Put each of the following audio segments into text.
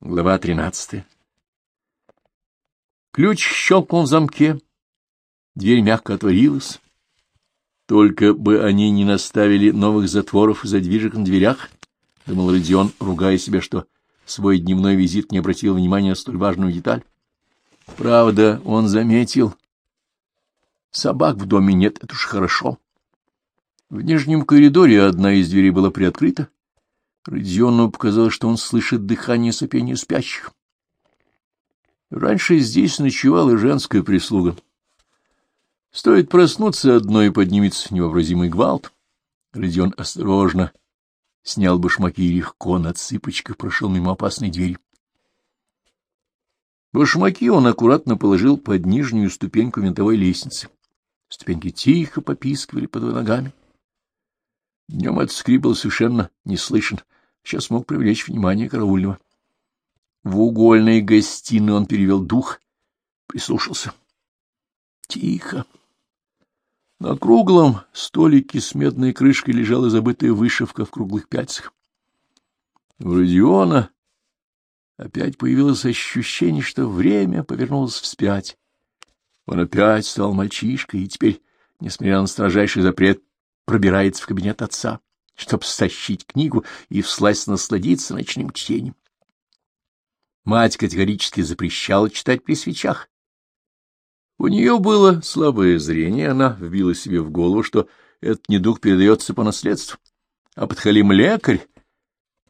Глава тринадцатая. Ключ щелкнул в замке, дверь мягко отворилась. Только бы они не наставили новых затворов и задвижек на дверях, — думал Родион, ругая себя, что свой дневной визит не обратил внимания на столь важную деталь. Правда, он заметил. Собак в доме нет, это уж хорошо. В нижнем коридоре одна из дверей была приоткрыта. Родиону показалось, что он слышит дыхание сопения спящих. Раньше здесь ночевала женская прислуга. Стоит проснуться одной и поднимется невообразимый гвалт. Родион осторожно снял башмаки и легко на цыпочках прошел мимо опасной двери. Башмаки он аккуратно положил под нижнюю ступеньку винтовой лестницы. Ступеньки тихо попискивали под ногами. Днем этот скрип был совершенно не сейчас мог привлечь внимание караульного. В угольной гостиной он перевел дух, прислушался. Тихо. На круглом столике с медной крышкой лежала забытая вышивка в круглых пяльцах. У Родиона опять появилось ощущение, что время повернулось вспять. Он опять стал мальчишкой и теперь, несмотря на строжайший запрет, пробирается в кабинет отца чтоб стащить книгу и всласть насладиться ночным чтением. Мать категорически запрещала читать при свечах. У нее было слабое зрение, она вбила себе в голову, что этот недуг передается по наследству. А подхалим лекарь,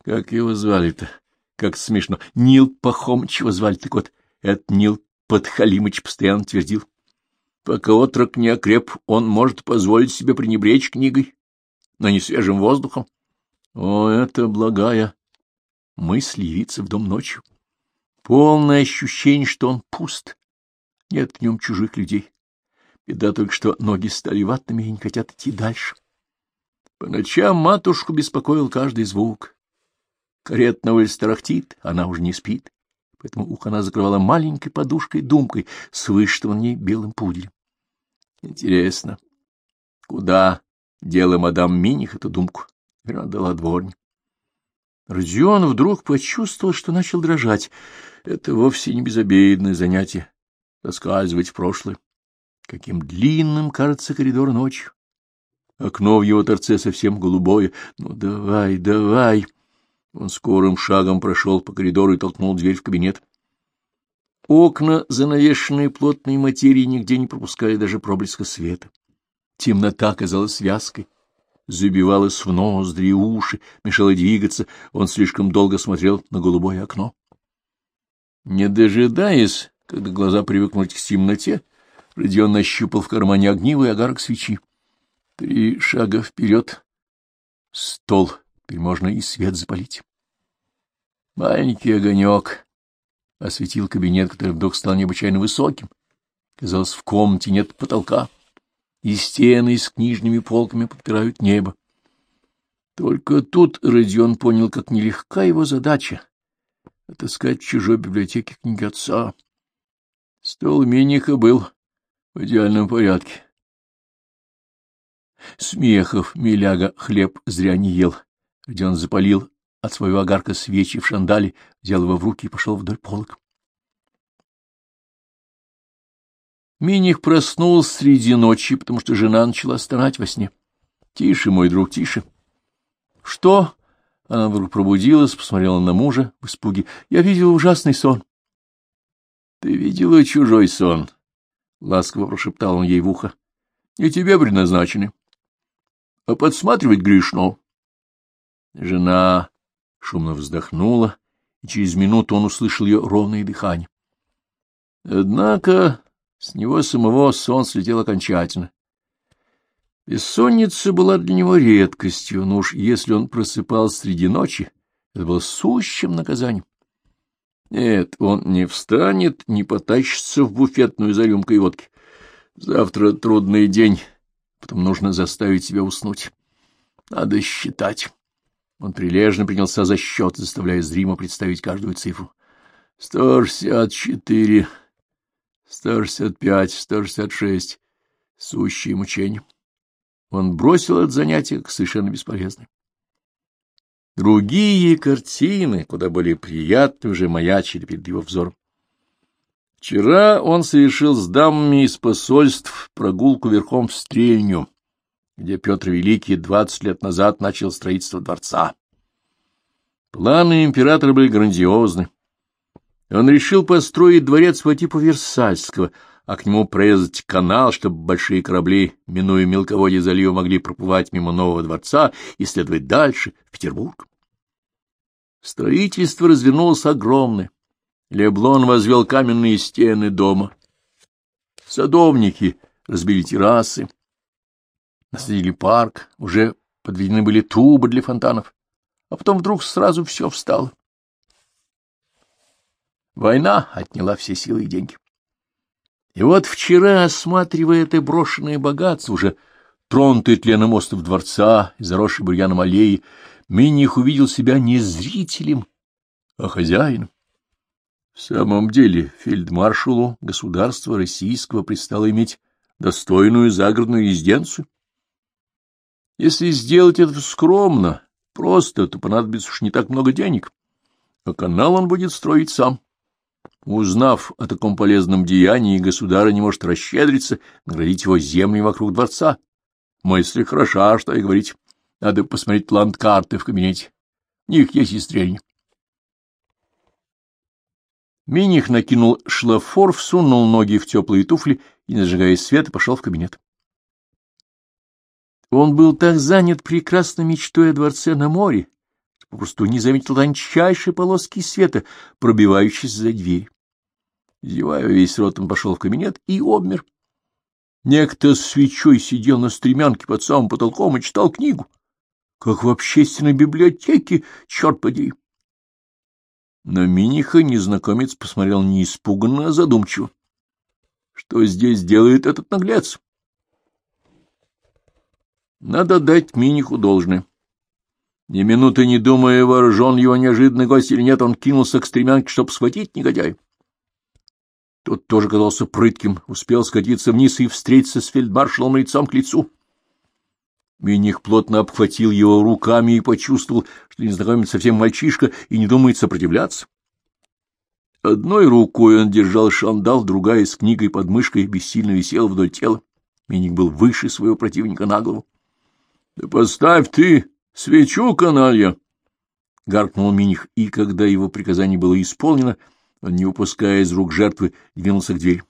как его звали-то, как смешно, Нил Пахомыч его звали, так вот, этот Нил Подхалимыч постоянно твердил. Пока отрок не окреп, он может позволить себе пренебречь книгой но не свежим воздухом. О, это благая мысль явиться в дом ночью. Полное ощущение, что он пуст. Нет в нем чужих людей. Беда только, что ноги стали ватными и не хотят идти дальше. По ночам матушку беспокоил каждый звук. Карет на улице тарахтит, она уже не спит, поэтому ухо она закрывала маленькой подушкой-думкой с ней белым пуделем. Интересно, куда Дело мадам Миних эту думку. Верно, дала дворня. Родион вдруг почувствовал, что начал дрожать. Это вовсе не безобидное занятие — рассказывать в прошлое. Каким длинным кажется коридор ночью. Окно в его торце совсем голубое. Ну, давай, давай. Он скорым шагом прошел по коридору и толкнул дверь в кабинет. Окна, занавешенные плотной материей, нигде не пропускали даже проблеска света. Темнота казалась вязкой, забивалась в ноздри и уши, мешала двигаться, он слишком долго смотрел на голубое окно. Не дожидаясь, когда глаза привыкнут к темноте, Родион нащупал в кармане огнивый огарок свечи. Три шага вперед. Стол. Теперь можно и свет запалить. Маленький огонек осветил кабинет, который вдруг стал необычайно высоким. Казалось, в комнате нет потолка и стены с книжными полками подпирают небо. Только тут Родион понял, как нелегка его задача — отыскать в чужой библиотеке книги отца. Стол Миниха был в идеальном порядке. Смехов Миляга хлеб зря не ел. Родион запалил от своего огарка свечи в шандале, взял его в руки и пошел вдоль полок. Миних проснулся среди ночи, потому что жена начала стонать во сне. — Тише, мой друг, тише. — Что? Она вдруг пробудилась, посмотрела на мужа в испуге. — Я видела ужасный сон. — Ты видела чужой сон? — ласково прошептал он ей в ухо. — Не тебе предназначены. — А подсматривать грешно. Жена шумно вздохнула, и через минуту он услышал ее ровное дыхание. Однако с него самого сон слетел окончательно. Бессонница была для него редкостью, но уж если он просыпался среди ночи, это было сущим наказанием. Нет, он не встанет, не потащится в буфетную за рюмкой водки. Завтра трудный день, потом нужно заставить себя уснуть. Надо считать. Он прилежно принялся за счет, заставляя зримо представить каждую цифру. Сто шестьдесят четыре... Сто шестьдесят пять, сто шестьдесят шесть. Сущие мучения. Он бросил это занятие как совершенно бесполезное. Другие картины, куда более приятные, уже маячили перед его взором. Вчера он совершил с дамами из посольств прогулку верхом в Стрельню, где Петр Великий двадцать лет назад начал строительство дворца. Планы императора были грандиозны. Он решил построить дворец по типу Версальского, а к нему прорезать канал, чтобы большие корабли, минуя мелководье залива, могли проплывать мимо нового дворца и следовать дальше, в Петербург. Строительство развернулось огромное. Леблон возвел каменные стены дома. Садовники разбили террасы, насадили парк, уже подведены были трубы для фонтанов, а потом вдруг сразу все встало. Война отняла все силы и деньги. И вот вчера, осматривая это брошенное богатство, уже тронутый тленом остов дворца и заросший бурьяном аллеи, Миних увидел себя не зрителем, а хозяином. В самом деле фельдмаршалу государства российского пристало иметь достойную загородную резиденцию. Если сделать это скромно, просто, то понадобится уж не так много денег, а канал он будет строить сам. Узнав о таком полезном деянии, государь не может расщедриться, наградить его земли вокруг дворца. Мысль хороша, что и говорить. Надо посмотреть ландкарты в кабинете. В них есть и стрельни. Миних накинул шлафор, всунул ноги в теплые туфли и, не зажигая света, пошел в кабинет. Он был так занят прекрасной мечтой о дворце на море, попросту не заметил тончайшей полоски света, пробивающейся за дверь. Зевая весь рот, он пошел в кабинет и обмер. Некто с свечой сидел на стремянке под самым потолком и читал книгу как в общественной библиотеке, черт подери. На Миниха незнакомец посмотрел не испуганно, а задумчиво. Что здесь делает этот наглец? Надо дать Миниху должное. Ни минуты не думая, вооружен его неожиданный гость или нет, он кинулся к стремянке, чтобы схватить негодяя. Тот тоже казался прытким, успел скатиться вниз и встретиться с фельдмаршалом лицом к лицу. Миних плотно обхватил его руками и почувствовал, что незнакомец совсем мальчишка и не думает сопротивляться. Одной рукой он держал шандал, другая с книгой под мышкой бессильно висела вдоль тела. Миник был выше своего противника на голову. — Да поставь ты свечу, каналья! — гаркнул Миних, и, когда его приказание было исполнено, он, не упуская из рук жертвы, двинулся к двери.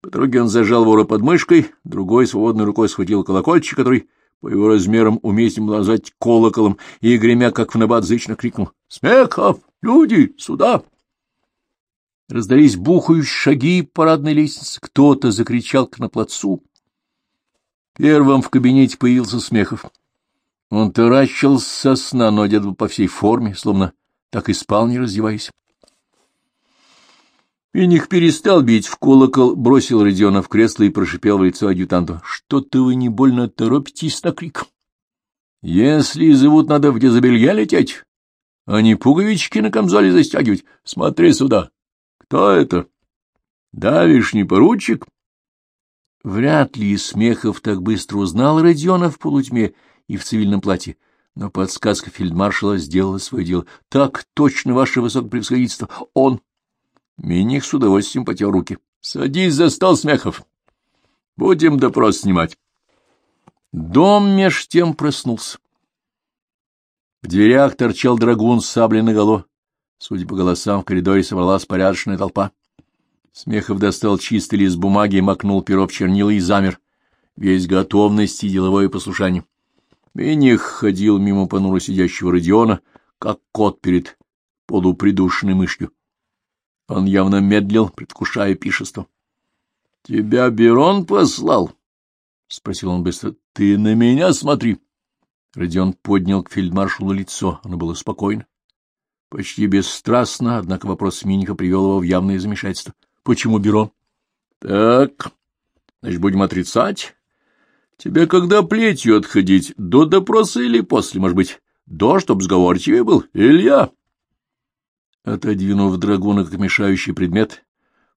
По дороге он зажал вора под мышкой, другой свободной рукой схватил колокольчик, который по его размерам уместен был назвать колоколом, и, гремя, как в набат, зычно крикнул «Смехов! Люди! Сюда!» Раздались бухающие шаги парадной лестницы. Кто-то закричал к на плацу. Первым в кабинете появился Смехов. Он таращился со сна, но одет по всей форме, словно так и спал, не раздеваясь. Миних перестал бить в колокол, бросил Родиона в кресло и прошипел в лицо адъютанту. — Что-то вы не больно торопитесь на крик. — Если зовут, надо в дезобелье лететь, а не пуговички на камзоле застегивать. Смотри сюда. Кто это? Давишний поручик? Вряд ли Смехов так быстро узнал Родиона в полутьме и в цивильном платье, но подсказка фельдмаршала сделала свое дело. — Так точно, ваше высокопревосходительство, он... Миних с удовольствием потер руки. — Садись за стол, Смехов. Будем допрос снимать. Дом меж тем проснулся. В дверях торчал драгун с саблей наголо. Судя по голосам, в коридоре собралась порядочная толпа. Смехов достал чистый лист бумаги, макнул перо в чернила и замер. Весь готовности и деловое послушание. Миних ходил мимо понуро сидящего Родиона, как кот перед полупридушенной мышью. Он явно медлил, предвкушая пишество. — Тебя Берон послал? — спросил он быстро. — Ты на меня смотри. Родион поднял к фельдмаршалу лицо. Оно было спокойно. Почти бесстрастно, однако вопрос Миниха привел его в явное замешательство. — Почему Берон? — Так, значит, будем отрицать. Тебе когда плетью отходить, до допроса или после, может быть, до, чтоб сговорчивее был? Илья? Отодвинув драгуна как мешающий предмет,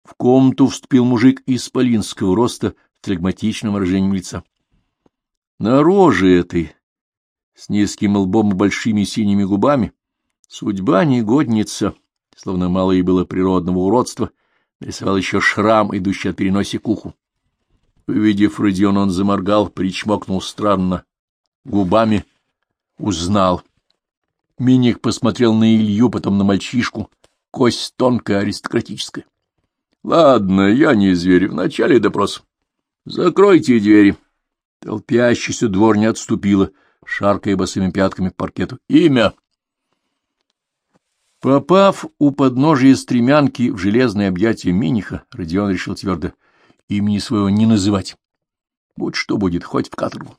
в комнату вступил мужик из полинского роста с флегматичным выражением лица. На роже этой, с низким лбом и большими синими губами. Судьба негодница, словно мало ей было природного уродства, нарисовал еще шрам, идущий от переноси к уху. Увидев Родиона, он заморгал, причмокнул странно, губами узнал. Миник посмотрел на Илью, потом на мальчишку. Кость тонкая, аристократическая. — Ладно, я не зверь, вначале допрос. Закройте двери. Толпящийся двор не отступила, шаркая босыми пятками к паркету. — Имя! Попав у подножия стремянки в железное объятие Миниха, Родион решил твердо имени своего не называть. Будь что будет, хоть в каторгу.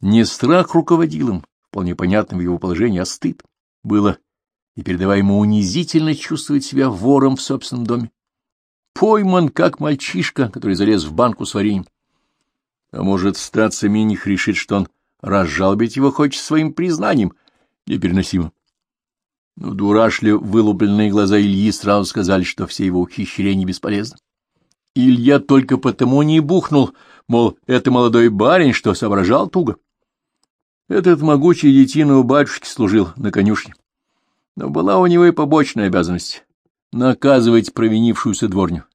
Не страх руководил им, вполне понятным в его положении, а стыд. Было непередаваемо унизительно чувствовать себя вором в собственном доме. Пойман, как мальчишка, который залез в банку с вареньем. А может, статься Миних решит, что он разжалобить его хочет своим признанием. Непереносимо. Но дурашливо вылупленные глаза Ильи сразу сказали, что все его ухищрения бесполезны. Илья только потому не бухнул, мол, это молодой барин, что соображал туго. Этот могучий детина у батюшки служил на конюшне. Но была у него и побочная обязанность — наказывать провинившуюся дворню.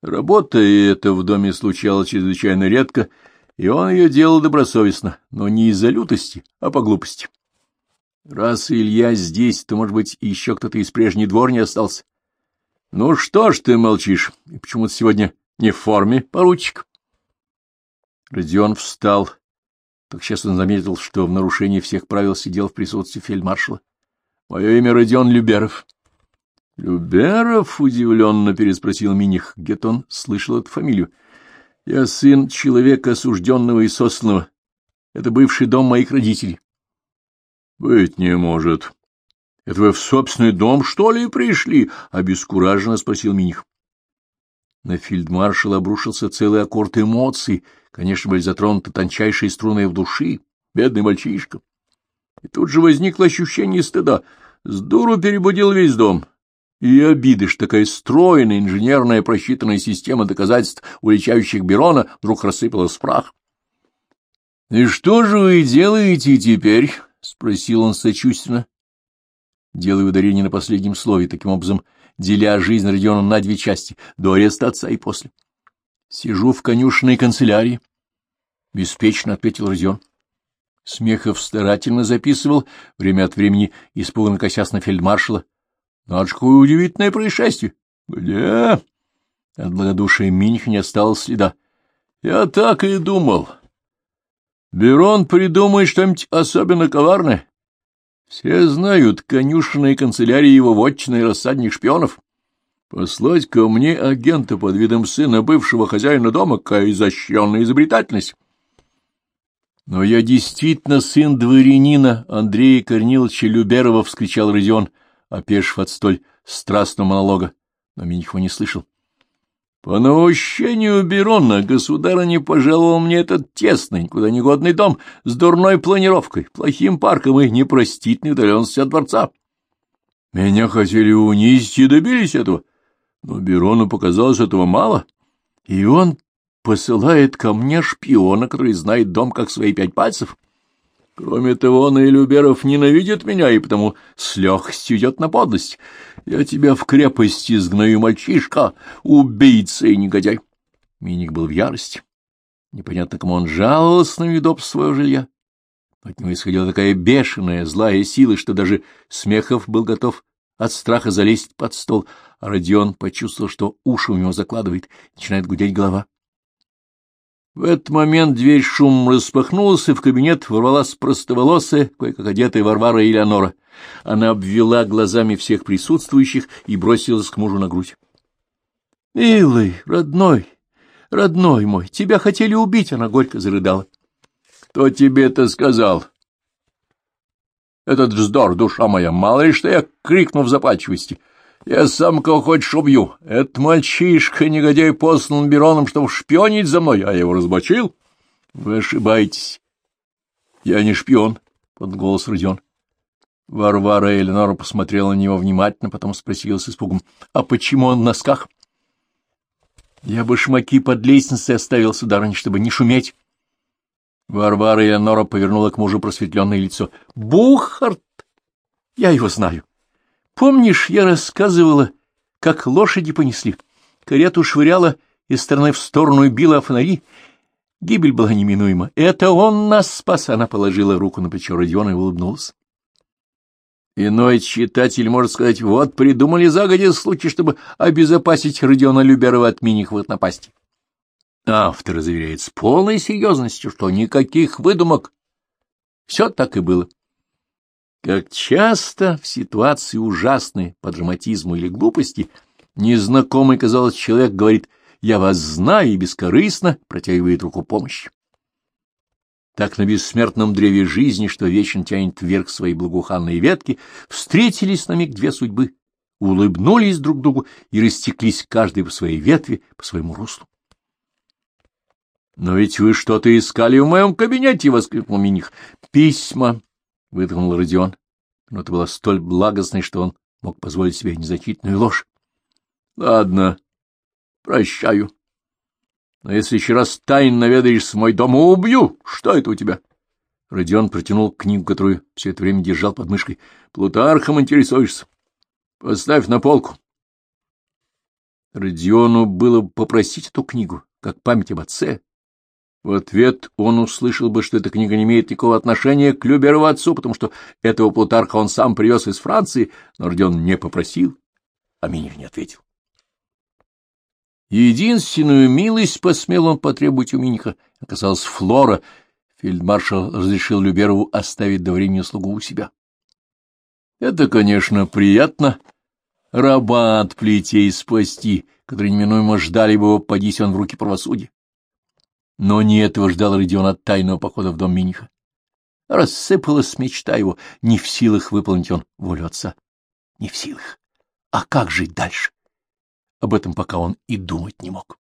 Работа эта в доме случалась чрезвычайно редко, и он ее делал добросовестно, но не из-за лютости, а по глупости. Раз Илья здесь, то, может быть, еще кто-то из прежней дворни остался. Ну что ж ты молчишь? И почему ты сегодня не в форме, поручик? Родион встал. Так сейчас он заметил, что в нарушении всех правил сидел в присутствии фельдмаршала. Мое имя Родион Люберов. Люберов? — удивленно переспросил Миних. Где-то он слышал эту фамилию. Я сын человека, осужденного и сосланного. Это бывший дом моих родителей. — Быть не может. — Это вы в собственный дом, что ли, пришли? — обескураженно спросил Миних. На фельдмаршала обрушился целый аккорд эмоций. Конечно, были затронуты тончайшие струны в души. Бедный мальчишка. И тут же возникло ощущение стыда. С дуру перебудил весь дом. И обиды, что такая стройная, инженерная, просчитанная система доказательств, уличающих Берона, вдруг рассыпалась в прах. — И что же вы делаете теперь? — спросил он сочувственно, делая ударение на последнем слове, таким образом деля жизнь Родиона на две части, до ареста отца и после. — Сижу в конюшенной канцелярии, — беспечно ответил Родион. Смехов старательно записывал, время от времени испуганно косясь на фельдмаршала. — Надо же, какое удивительное происшествие! — Где? От благодушия Миних не осталось следа. — Я так и думал. Берон придумает что-нибудь особенно коварное. Все знают, конюшенные канцелярии его вотчины и рассадник шпионов. Послать ко мне агента под видом сына бывшего хозяина дома, какая изощренная изобретательность. Но я действительно сын дворянина Андрея Корниловича Люберова, — вскричал Родион, опешив от столь страстного монолога, но Миних его не слышал. По наущению Берона государыня пожаловал мне этот тесный, никуда не годный дом с дурной планировкой, плохим парком и непростительной удаленностью от дворца. Меня хотели унизить и добились этого, но Берону показалось этого мало, и он посылает ко мне шпиона, который знает дом как свои пять пальцев. Кроме того, он и Люберов ненавидит меня, и потому с легкостью идет на подлость. Я тебя в крепости сгною, мальчишка, убийца и негодяй. Миник был в ярости. Непонятно, кому он жаловался на недопство своего жилья. От него исходила такая бешеная, злая сила, что даже Смехов был готов от страха залезть под стол, а Родион почувствовал, что уши у него закладывает, начинает гудеть голова. В этот момент дверь шум распахнулась, и в кабинет ворвалась простоволосая, кое-как одетая Варвара Элеонора. Она обвела глазами всех присутствующих и бросилась к мужу на грудь. — Милый, родной, родной мой, тебя хотели убить, — она горько зарыдала. — Кто тебе это сказал? — Этот вздор, душа моя, мало ли что я крикну в запальчивости. — я сам кого хочешь убью. Этот мальчишка, негодяй, послан Бероном, чтобы шпионить за мной, а я его разбочил. Вы ошибаетесь. Я не шпион, — под голос Родион. Варвара Эленора посмотрела на него внимательно, потом спросила с испугом, — А почему он в носках? — Я башмаки под лестницей оставил, сударыня, чтобы не шуметь. Варвара Элеонора повернула к мужу просветленное лицо. — Бухарт! Я его знаю. Помнишь, я рассказывала, как лошади понесли? Карету швыряла из стороны в сторону и била фонари. Гибель была неминуема. Это он нас спас. Она положила руку на плечо Родиона и улыбнулась. Иной читатель может сказать, вот придумали загодя случай, чтобы обезопасить Родиона Люберова от миниховых напастей. Автор заверяет с полной серьезностью, что никаких выдумок. Все так и было. Как часто в ситуации ужасной по драматизму или глупости незнакомый, казалось, человек говорит «я вас знаю» и бескорыстно протягивает руку помощи. Так на бессмертном древе жизни, что вечно тянет вверх свои благоуханные ветки, встретились на миг две судьбы, улыбнулись друг другу и растеклись каждый по своей ветви, по своему руслу. — Но ведь вы что-то искали в моем кабинете! — воскликнул Миних. — Письма! — выдохнул Родион. Это было столь благостно, что он мог позволить себе незначительную ложь. — Ладно, прощаю. Но если еще раз тайно наведаешься в мой дом, убью. Что это у тебя? Родион протянул книгу, которую все это время держал под мышкой. — Плутархом интересуешься? Поставь на полку. Родиону было попросить эту книгу, как память об отце, в ответ он услышал бы, что эта книга не имеет никакого отношения к Люберову отцу, потому что этого Плутарха он сам привез из Франции, но Родион не попросил, а Миних не ответил. Единственную милость посмел он потребовать у Миниха, оказалась Флора. Фельдмаршал разрешил Люберову оставить до времени слугу у себя. Это, конечно, приятно, раба от плетей спасти, которые неминуемо ждали бы его, подись он в руки правосудия. Но не этого ждал Родион от тайного похода в дом Миниха. Рассыпалась мечта его, не в силах выполнить он волю отца. Не в силах. А как жить дальше? Об этом пока он и думать не мог.